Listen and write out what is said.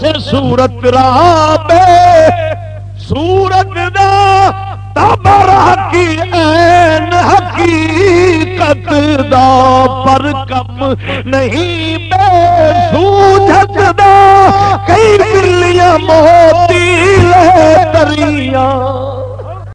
پھر سورت رابے سورت دا تبر حقیقت حقیقت دا پر کم نہیں، بے سوجت دا کئی بلیاں موتی لے دریاں۔